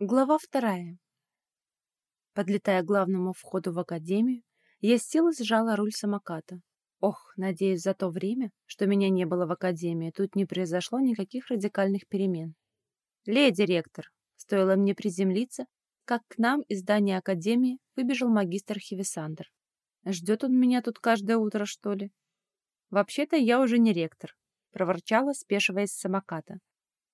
Глава вторая. Подлетая к главному входу в академию, я села и сжала руль самоката. Ох, надеюсь, за то время, что меня не было в академии, тут не произошло никаких радикальных перемен. «Леди ректор!» Стоило мне приземлиться, как к нам из здания академии выбежал магистр Хивисандр. «Ждет он меня тут каждое утро, что ли?» «Вообще-то я уже не ректор», — проворчала, спешиваясь с самоката.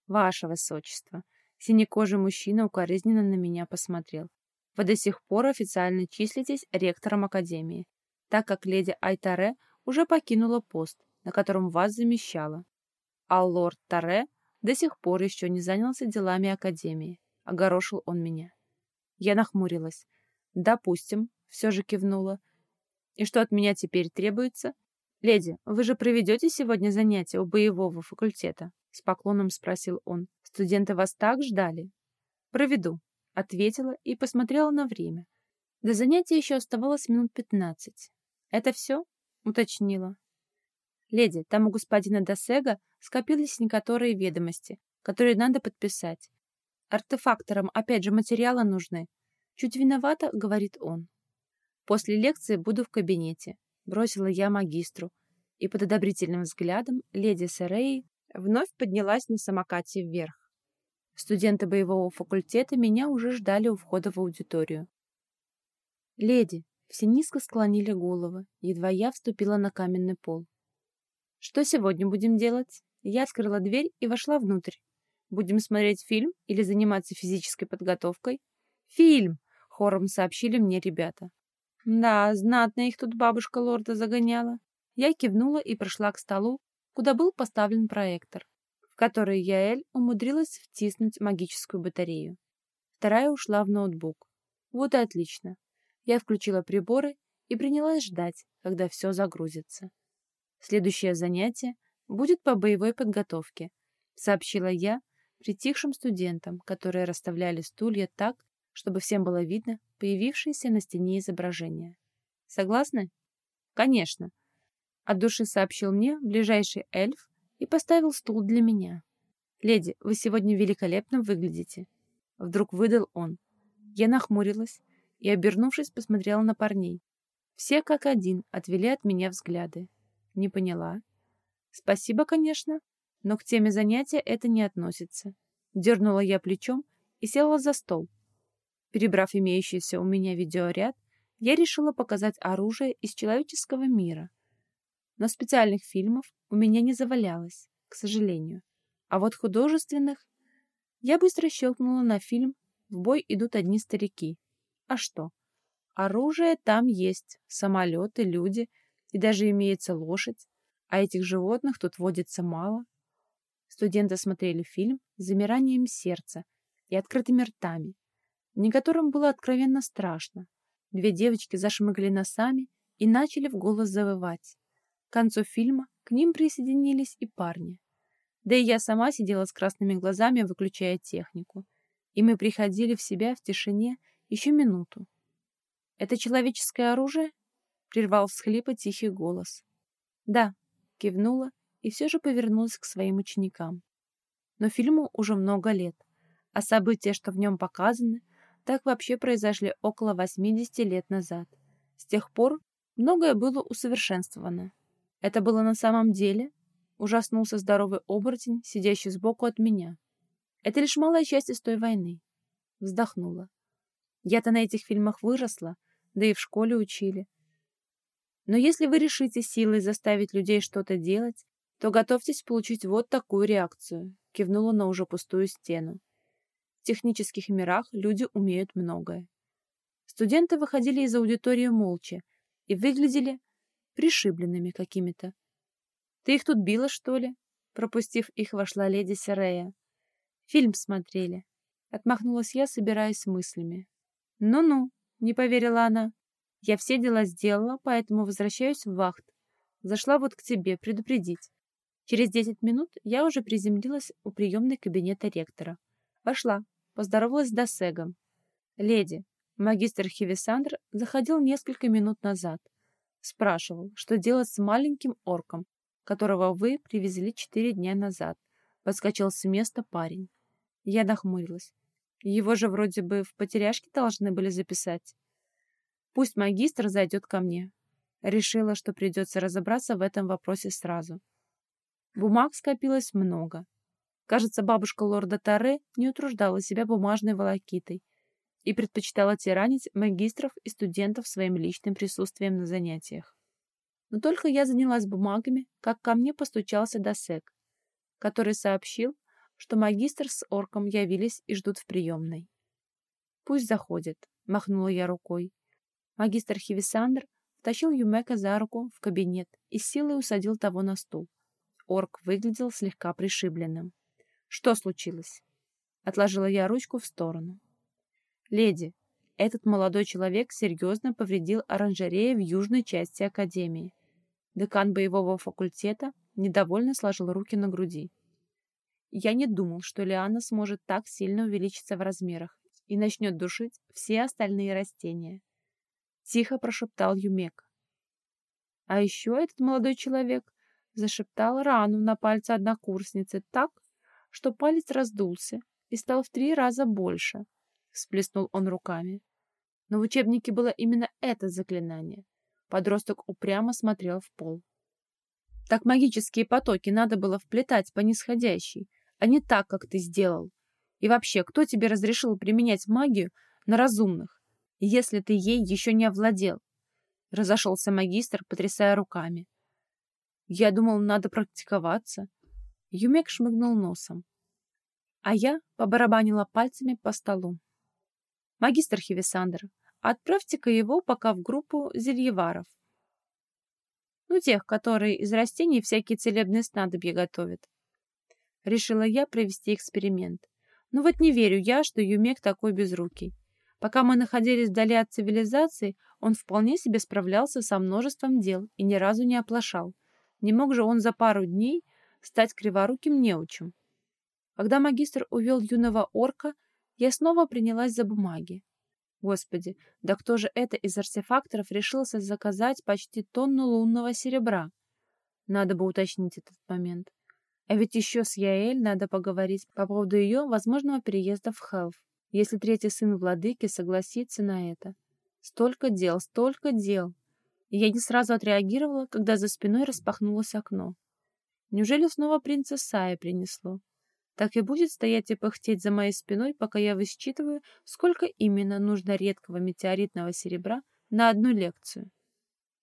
«Ваше высочество!» Синекожий мужчина укоризненно на меня посмотрел. Вы до сих пор официально числитесь ректором Академии, так как леди Айтаре уже покинула пост, на котором вас замещала. А лорд Таре до сих пор еще не занялся делами Академии. Огорошил он меня. Я нахмурилась. «Допустим», — все же кивнула. «И что от меня теперь требуется?» «Леди, вы же проведете сегодня занятия у боевого факультета?» — с поклоном спросил он. Студенты вас так ждали? Проведу, ответила и посмотрела на время. До занятия еще оставалось минут пятнадцать. Это все? Уточнила. Леди, там у господина Досега скопились некоторые ведомости, которые надо подписать. Артефакторам опять же материалы нужны. Чуть виновата, говорит он. После лекции буду в кабинете, бросила я магистру, и под одобрительным взглядом леди Сереи вновь поднялась на самокате вверх. Студенты боевого факультета меня уже ждали у входа в аудиторию. «Леди!» — все низко склонили головы, едва я вступила на каменный пол. «Что сегодня будем делать?» Я открыла дверь и вошла внутрь. «Будем смотреть фильм или заниматься физической подготовкой?» «Фильм!» — хором сообщили мне ребята. «Да, знатно их тут бабушка лорда загоняла». Я кивнула и прошла к столу, куда был поставлен проектор которой Яэль умудрилась втиснуть магическую батарею. Вторая ушла в ноутбук. Вот и отлично. Я включила приборы и принялась ждать, когда все загрузится. Следующее занятие будет по боевой подготовке, сообщила я притихшим студентам, которые расставляли стулья так, чтобы всем было видно появившееся на стене изображение. Согласны? Конечно. От души сообщил мне ближайший эльф и поставил стул для меня. «Леди, вы сегодня великолепно выглядите», — вдруг выдал он. Я нахмурилась и, обернувшись, посмотрела на парней. Все как один отвели от меня взгляды. Не поняла. «Спасибо, конечно, но к теме занятия это не относится». Дернула я плечом и села за стол. Перебрав имеющийся у меня видеоряд, я решила показать оружие из человеческого мира — но специальных фильмов у меня не завалялось, к сожалению. А вот художественных... Я быстро щелкнула на фильм «В бой идут одни старики». А что? Оружие там есть, самолеты, люди, и даже имеется лошадь, а этих животных тут водится мало. Студенты смотрели фильм с замиранием сердца и открытыми ртами, некоторым было откровенно страшно. Две девочки зашмыгали носами и начали в голос завывать. К концу фильма к ним присоединились и парни. Да и я сама сидела с красными глазами, выключая технику. И мы приходили в себя в тишине еще минуту. «Это человеческое оружие?» — прервал всхлипа тихий голос. «Да», — кивнула и все же повернулась к своим ученикам. Но фильму уже много лет, а события, что в нем показаны, так вообще произошли около 80 лет назад. С тех пор многое было усовершенствовано. Это было на самом деле? Ужаснулся здоровый оборотень, сидящий сбоку от меня. Это лишь малая часть из той войны. Вздохнула. Я-то на этих фильмах выросла, да и в школе учили. Но если вы решите силой заставить людей что-то делать, то готовьтесь получить вот такую реакцию, кивнула на уже пустую стену. В технических мирах люди умеют многое. Студенты выходили из аудитории молча и выглядели пришибленными какими-то. Ты их тут била, что ли? Пропустив их, вошла леди Серея. Фильм смотрели. Отмахнулась я, собираясь мыслями. Ну-ну, не поверила она. Я все дела сделала, поэтому возвращаюсь в вахт. Зашла вот к тебе предупредить. Через десять минут я уже приземлилась у приемной кабинета ректора. Вошла, поздоровалась с Досегом. Леди, магистр Хивисандр заходил несколько минут назад. Спрашивал, что делать с маленьким орком, которого вы привезли четыре дня назад. Подскочил с места парень. Я нахмурилась. Его же вроде бы в потеряшке должны были записать. Пусть магистр зайдет ко мне. Решила, что придется разобраться в этом вопросе сразу. Бумаг скопилось много. Кажется, бабушка лорда Таре не утруждала себя бумажной волокитой и предпочитала тиранить магистров и студентов своим личным присутствием на занятиях. Но только я занялась бумагами, как ко мне постучался Досек, который сообщил, что магистр с орком явились и ждут в приемной. «Пусть заходит», — махнула я рукой. Магистр Хивисандр втащил Юмека за руку в кабинет и силой усадил того на стул. Орк выглядел слегка пришибленным. «Что случилось?» Отложила я ручку в сторону. «Леди, этот молодой человек серьезно повредил оранжерею в южной части Академии. Декан боевого факультета недовольно сложил руки на груди. Я не думал, что Лиана сможет так сильно увеличиться в размерах и начнет душить все остальные растения. Тихо прошептал Юмек. А еще этот молодой человек зашептал рану на пальце однокурсницы так, что палец раздулся и стал в три раза больше. Всплеснул он руками. Но в учебнике было именно это заклинание. Подросток упрямо смотрел в пол. Так магические потоки надо было вплетать по нисходящей, а не так, как ты сделал. И вообще, кто тебе разрешил применять магию на разумных, если ты ей еще не овладел? Разошелся магистр, потрясая руками. Я думал, надо практиковаться. Юмек шмыгнул носом. А я побарабанила пальцами по столу. Магистр Хивисандр, отправьте-ка его пока в группу зельеваров. Ну, тех, которые из растений всякие целебные снадобья готовят. Решила я провести эксперимент. Но вот не верю я, что Юмек такой безрукий. Пока мы находились вдали от цивилизации, он вполне себе справлялся со множеством дел и ни разу не оплошал. Не мог же он за пару дней стать криворуким неучем. Когда магистр увел юного орка, я снова принялась за бумаги. Господи, да кто же это из артефакторов решился заказать почти тонну лунного серебра? Надо бы уточнить этот момент. А ведь еще с Яэль надо поговорить по поводу ее возможного переезда в Хелф, если третий сын владыки согласится на это. Столько дел, столько дел. И я не сразу отреагировала, когда за спиной распахнулось окно. Неужели снова принца Сая принесло? Так и будет стоять и пыхтеть за моей спиной, пока я высчитываю, сколько именно нужно редкого метеоритного серебра на одну лекцию.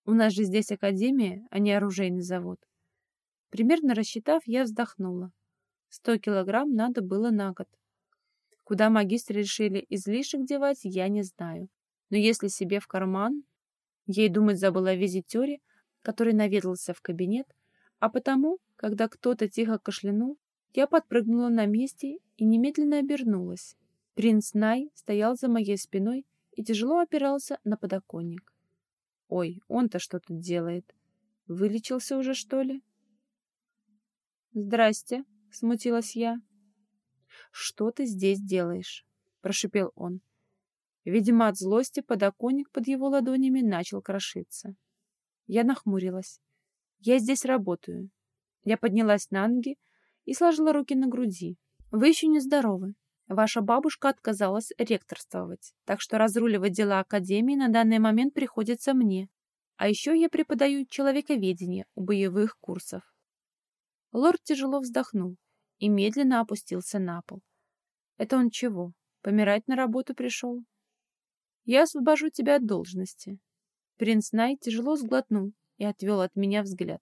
У нас же здесь академия, а не оружейный завод. Примерно рассчитав, я вздохнула. Сто килограмм надо было на год. Куда магистры решили излишек девать, я не знаю. Но если себе в карман... Ей думать забыла о визитере, который наведался в кабинет, а потому, когда кто-то тихо кашлянул, я подпрыгнула на месте и немедленно обернулась. Принц Най стоял за моей спиной и тяжело опирался на подоконник. Ой, он-то что тут делает? Вылечился уже, что ли? «Здрасте», — смутилась я. «Что ты здесь делаешь?» — прошипел он. Видимо, от злости подоконник под его ладонями начал крошиться. Я нахмурилась. «Я здесь работаю». Я поднялась на ноги и сложила руки на груди. «Вы еще не здоровы. Ваша бабушка отказалась ректорствовать, так что разруливать дела Академии на данный момент приходится мне. А еще я преподаю человековедение у боевых курсов. Лорд тяжело вздохнул и медленно опустился на пол. Это он чего, помирать на работу пришел? Я освобожу тебя от должности. Принц Най тяжело сглотнул и отвел от меня взгляд.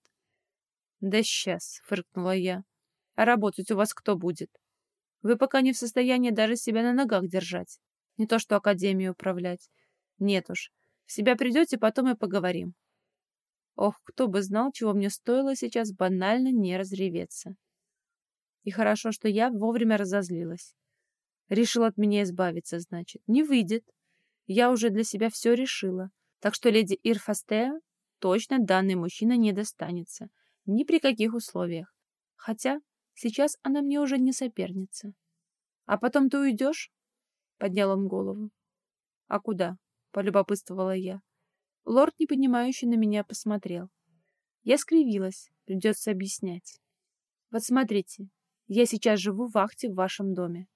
Да сейчас, фыркнула я. А работать у вас кто будет? Вы пока не в состоянии даже себя на ногах держать. Не то что академию управлять. Нет уж, в себя придете, потом и поговорим. Ох, кто бы знал, чего мне стоило сейчас банально не разреветься. И хорошо, что я вовремя разозлилась. Решил от меня избавиться, значит. Не выйдет. Я уже для себя все решила. Так что леди Ирфастея точно данный мужчина не достанется. Ни при каких условиях. Хотя сейчас она мне уже не соперница. А потом ты уйдешь? Поднял он голову. А куда? Полюбопытствовала я. Лорд, непонимающе на меня посмотрел. Я скривилась, придется объяснять. Вот смотрите, я сейчас живу в вахте в вашем доме.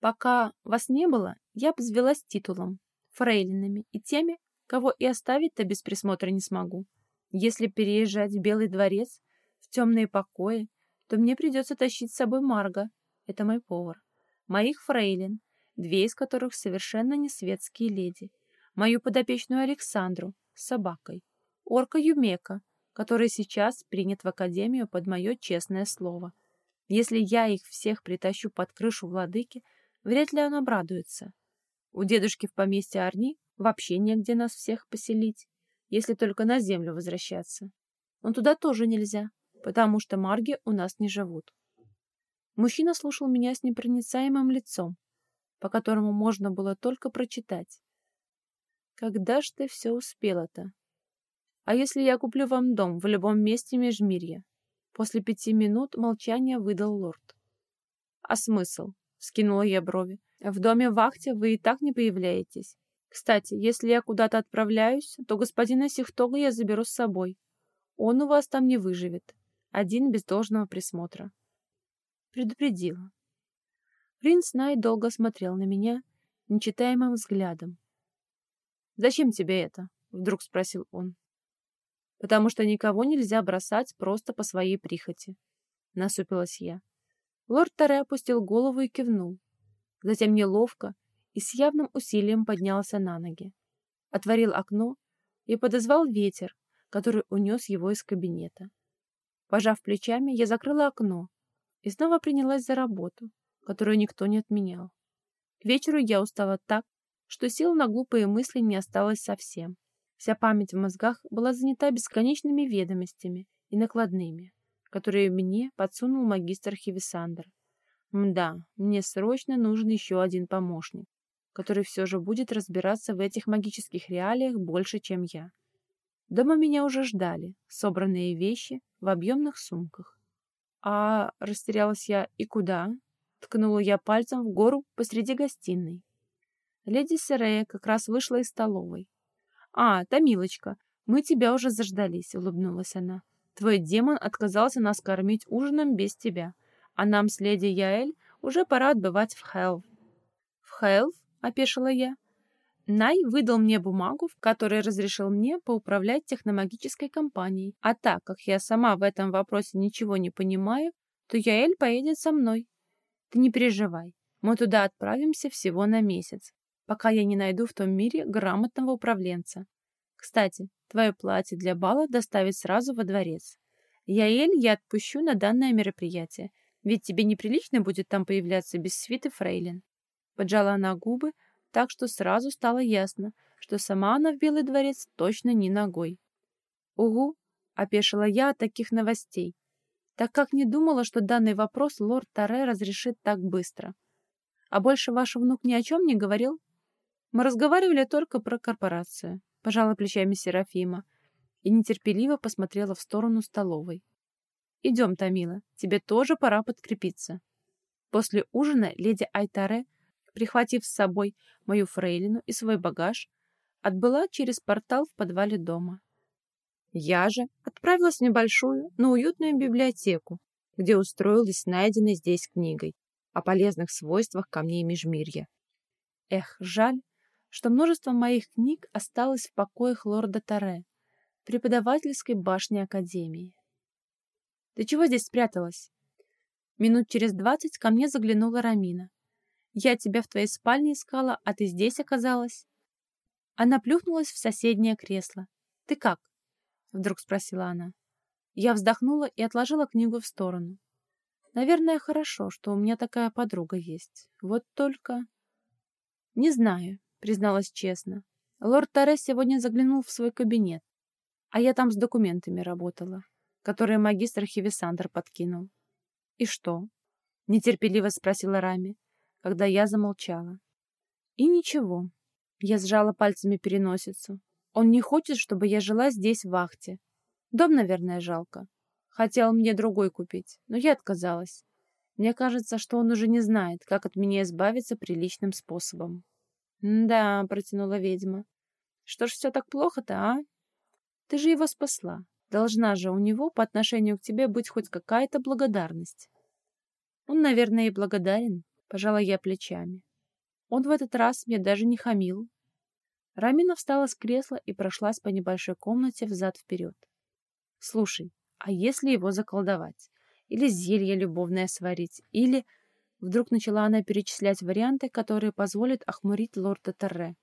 Пока вас не было, я обзвелась титулом, фрейлинами и теми, кого и оставить-то без присмотра не смогу. Если переезжать в Белый дворец, в темные покои, то мне придется тащить с собой Марга, это мой повар, моих фрейлин, две из которых совершенно не светские леди, мою подопечную Александру с собакой, орка Юмека, который сейчас принят в академию под мое честное слово. Если я их всех притащу под крышу владыки, вряд ли он обрадуется. У дедушки в поместье Арни вообще негде нас всех поселить, если только на землю возвращаться. Но туда тоже нельзя, потому что марги у нас не живут. Мужчина слушал меня с непроницаемым лицом, по которому можно было только прочитать. Когда ж ты все успела-то? А если я куплю вам дом в любом месте Межмирья? После пяти минут молчания выдал лорд. А смысл? Скинула я брови. В доме вахте вы и так не появляетесь. Кстати, если я куда-то отправляюсь, то господина Сихтога я заберу с собой. Он у вас там не выживет. Один без должного присмотра. Предупредила. Принц Най долго смотрел на меня нечитаемым взглядом. «Зачем тебе это?» — вдруг спросил он. «Потому что никого нельзя бросать просто по своей прихоти», — насупилась я. Лорд Таре опустил голову и кивнул. Затем неловко и с явным усилием поднялся на ноги. Отворил окно и подозвал ветер, который унес его из кабинета. Пожав плечами, я закрыла окно и снова принялась за работу, которую никто не отменял. К вечеру я устала так, что сил на глупые мысли не осталось совсем. Вся память в мозгах была занята бесконечными ведомостями и накладными, которые мне подсунул магистр Хивисандр. Мда, мне срочно нужен еще один помощник, который все же будет разбираться в этих магических реалиях больше, чем я. Дома меня уже ждали, собранные вещи в объемных сумках. А растерялась я и куда? Ткнула я пальцем в гору посреди гостиной. Леди Серея как раз вышла из столовой. «А, Томилочка, мы тебя уже заждались», — улыбнулась она. Твой демон отказался нас кормить ужином без тебя, а нам с леди Яэль уже пора отбывать в Хелв. В Хелв? — опешила я. Най выдал мне бумагу, в которой разрешил мне поуправлять техномагической компанией, а так как я сама в этом вопросе ничего не понимаю, то Яэль поедет со мной. Ты не переживай, мы туда отправимся всего на месяц, пока я не найду в том мире грамотного управленца. Кстати, твое платье для бала доставить сразу во дворец. Яэль я отпущу на данное мероприятие, ведь тебе неприлично будет там появляться без свиты фрейлин. Поджала она губы, так что сразу стало ясно, что сама она в Белый дворец точно не ногой. «Угу», — опешила я от таких новостей, так как не думала, что данный вопрос лорд Таре разрешит так быстро. «А больше ваш внук ни о чем не говорил?» «Мы разговаривали только про корпорацию пожала плечами Серафима и нетерпеливо посмотрела в сторону столовой. «Идем, Томила, тебе тоже пора подкрепиться». После ужина леди Айтаре, прихватив с собой мою фрейлину и свой багаж, отбыла через портал в подвале дома. Я же отправилась в небольшую, но уютную библиотеку, где устроилась найденной здесь книгой о полезных свойствах камней межмирья. Эх, жаль, что множество моих книг осталось в покоях лорда Таре, преподавательской башне Академии. «Ты чего здесь спряталась?» Минут через двадцать ко мне заглянула Рамина. «Я тебя в твоей спальне искала, а ты здесь оказалась?» Она плюхнулась в соседнее кресло. «Ты как?» — вдруг спросила она. Я вздохнула и отложила книгу в сторону. «Наверное, хорошо, что у меня такая подруга есть. Вот только...» «Не знаю призналась честно. Лорд Торрес сегодня заглянул в свой кабинет, а я там с документами работала, которые магистр Хивисандр подкинул. «И что?» — нетерпеливо спросила Рами, когда я замолчала. «И ничего». Я сжала пальцами переносицу. «Он не хочет, чтобы я жила здесь в вахте. Дом, наверное, жалко. Хотел мне другой купить, но я отказалась. Мне кажется, что он уже не знает, как от меня избавиться приличным способом». «Да», — протянула ведьма. «Что ж все так плохо-то, а? Ты же его спасла. Должна же у него по отношению к тебе быть хоть какая-то благодарность». «Он, наверное, и благодарен», Пожала я плечами. Он в этот раз мне даже не хамил. Рамина встала с кресла и прошлась по небольшой комнате взад-вперед. «Слушай, а если его заколдовать? Или зелье любовное сварить? Или...» Вдруг начала она перечислять варианты, которые позволят охмурить лорда Терре.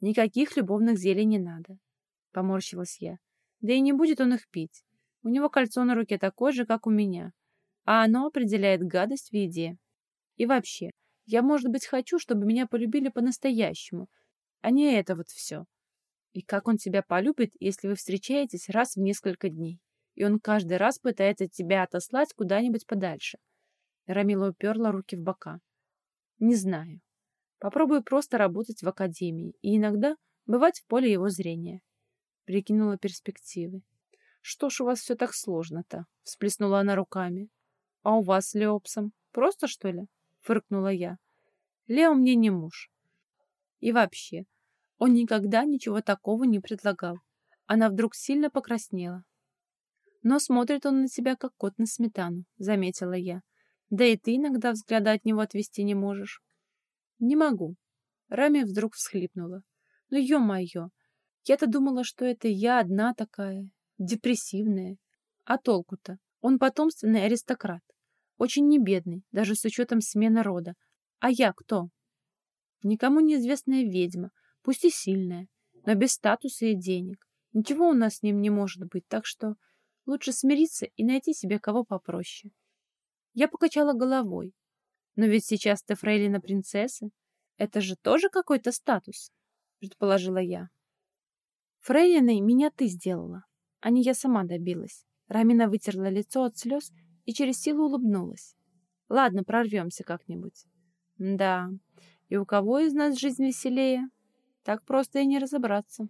«Никаких любовных зелий не надо», — поморщилась я. «Да и не будет он их пить. У него кольцо на руке такое же, как у меня, а оно определяет гадость в еде. И вообще, я, может быть, хочу, чтобы меня полюбили по-настоящему, а не это вот все. И как он тебя полюбит, если вы встречаетесь раз в несколько дней, и он каждый раз пытается тебя отослать куда-нибудь подальше?» Рамила уперла руки в бока. «Не знаю. Попробую просто работать в академии и иногда бывать в поле его зрения». Прикинула перспективы. «Что ж у вас все так сложно-то?» — всплеснула она руками. «А у вас с Леопсом? Просто, что ли?» — фыркнула я. «Лео мне не муж. И вообще, он никогда ничего такого не предлагал». Она вдруг сильно покраснела. «Но смотрит он на тебя, как кот на сметану», — заметила я. Да и ты иногда взгляда от него отвести не можешь. Не могу. Рами вдруг всхлипнула. Ну, ё-моё, я-то думала, что это я одна такая, депрессивная. А толку-то? Он потомственный аристократ. Очень небедный, даже с учетом смены рода. А я кто? Никому неизвестная ведьма, пусть и сильная, но без статуса и денег. Ничего у нас с ним не может быть, так что лучше смириться и найти себе кого попроще. Я покачала головой. Но ведь сейчас ты фрейлина принцессы. Это же тоже какой-то статус, предположила я. Фрейлиной меня ты сделала, а не я сама добилась. Рамина вытерла лицо от слез и через силу улыбнулась. Ладно, прорвемся как-нибудь. Да, и у кого из нас жизнь веселее? Так просто и не разобраться.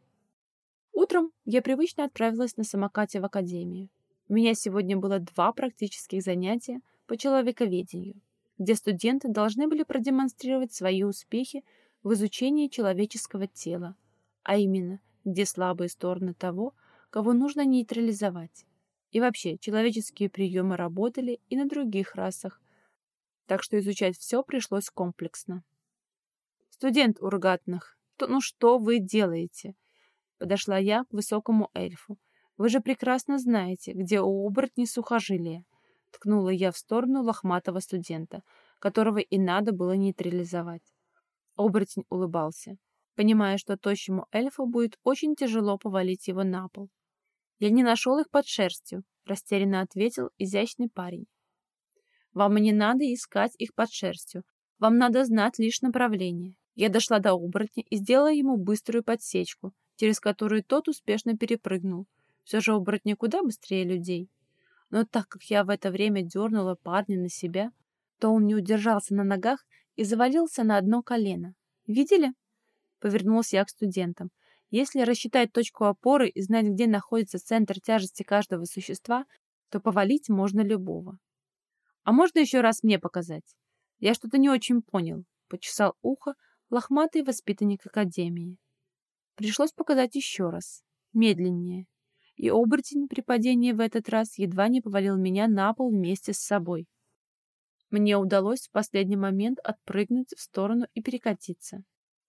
Утром я привычно отправилась на самокате в академию. У меня сегодня было два практических занятия по человековедению, где студенты должны были продемонстрировать свои успехи в изучении человеческого тела, а именно, где слабые стороны того, кого нужно нейтрализовать. И вообще, человеческие приемы работали и на других расах, так что изучать все пришлось комплексно. «Студент Ургатных, то, ну что вы делаете?» Подошла я к высокому эльфу. «Вы же прекрасно знаете, где у оборотней сухожилия. Ткнула я в сторону лохматого студента, которого и надо было нейтрализовать. Оборотень улыбался, понимая, что тощему эльфу будет очень тяжело повалить его на пол. «Я не нашел их под шерстью», — растерянно ответил изящный парень. «Вам не надо искать их под шерстью. Вам надо знать лишь направление». Я дошла до оборотня и сделала ему быструю подсечку, через которую тот успешно перепрыгнул. Все же оборотни куда быстрее людей. Но так как я в это время дернула парня на себя, то он не удержался на ногах и завалился на одно колено. «Видели?» Повернулся я к студентам. Если рассчитать точку опоры и знать, где находится центр тяжести каждого существа, то повалить можно любого. А можно еще раз мне показать? Я что-то не очень понял, почесал ухо лохматый воспитанник академии. Пришлось показать еще раз, медленнее, и оборотень при падении в этот раз едва не повалил меня на пол вместе с собой. Мне удалось в последний момент отпрыгнуть в сторону и перекатиться.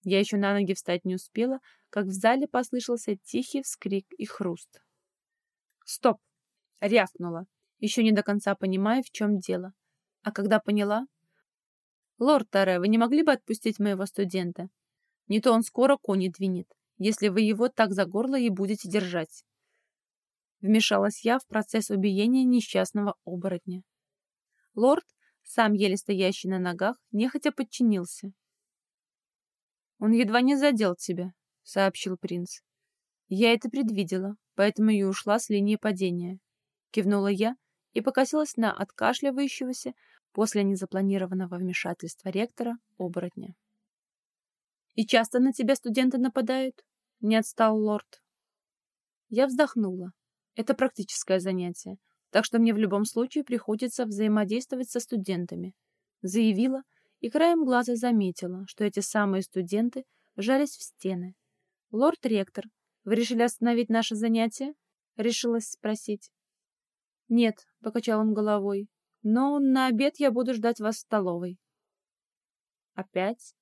Я еще на ноги встать не успела, как в зале послышался тихий вскрик и хруст. «Стоп!» — рявкнула, еще не до конца понимая, в чем дело. А когда поняла... «Лорд Таре, вы не могли бы отпустить моего студента? Не то он скоро кони двинет, если вы его так за горло и будете держать». Вмешалась я в процесс убиения несчастного оборотня. Лорд, сам еле стоящий на ногах, нехотя подчинился. «Он едва не задел тебя», — сообщил принц. «Я это предвидела, поэтому и ушла с линии падения», — кивнула я и покосилась на откашливающегося после незапланированного вмешательства ректора оборотня. «И часто на тебя студенты нападают?» — не отстал лорд. Я вздохнула. Это практическое занятие, так что мне в любом случае приходится взаимодействовать со студентами. Заявила и краем глаза заметила, что эти самые студенты вжались в стены. «Лорд-ректор, вы решили остановить наше занятие?» — решилась спросить. «Нет», — покачал он головой, — «но на обед я буду ждать вас в столовой». Опять?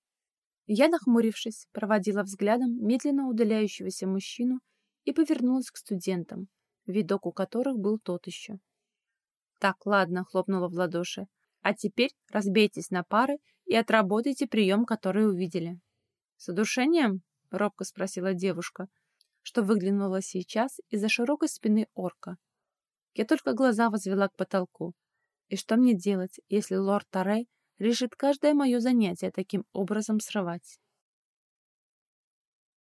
Я, нахмурившись, проводила взглядом медленно удаляющегося мужчину и повернулась к студентам, видок у которых был тот еще. «Так, ладно», — хлопнула в ладоши. «А теперь разбейтесь на пары и отработайте прием, который увидели». «С удушением?» — робко спросила девушка, что выглянула сейчас из-за широкой спины орка. Я только глаза возвела к потолку. И что мне делать, если лорд Тарей решит каждое мое занятие таким образом срывать?